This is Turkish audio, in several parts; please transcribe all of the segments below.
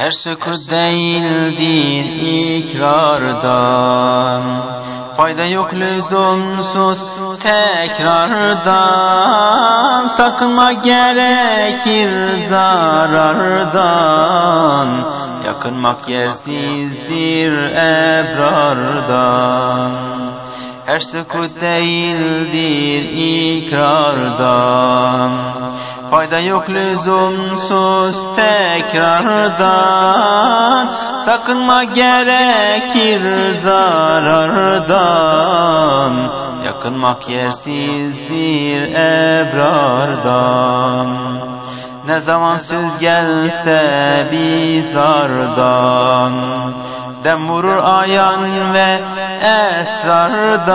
Her sükut değildir ikrardan. Fayda yok lüzumsuz tekrardan. Sakınma gerekir zarardan. Yakınmak yersizdir ebrardan Her sükut değildir ikrardan Fayda yok lüzumsuz tekrardan. Sakınma gerekir zarardan. Yakınmak yersizdir ebrardan. Ne zaman söz gelse bizardan. Dem vurur ayan ve esrardan.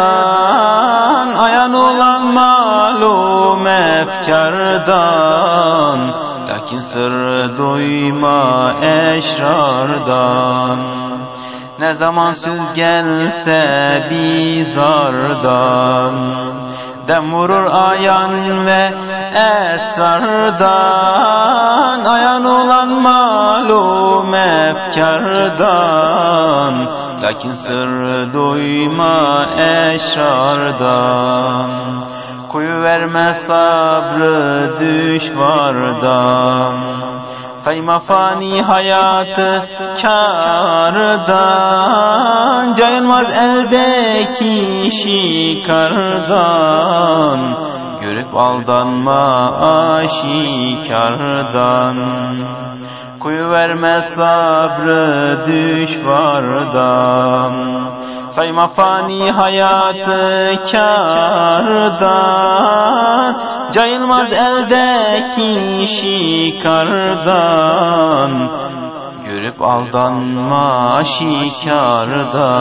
Ayan olan malum efkardan Lakin sır duyma eşrardan. Ne zaman söz gelse bizardan Dem vurur ayan ve esrardan. Ayan olan malum efkardan Lakin sır duyma eşrardan Kuyu verme sabrı düşvardan Sayma fani hayatı kardan Cayılmaz eldeki şikardan. Görüp aldanma aşikardan. Kuyu verme sabrı düşvardan Sayma fani hayatı kardan Cayılmaz eldeki şikardan. Görüp aldanma şikardan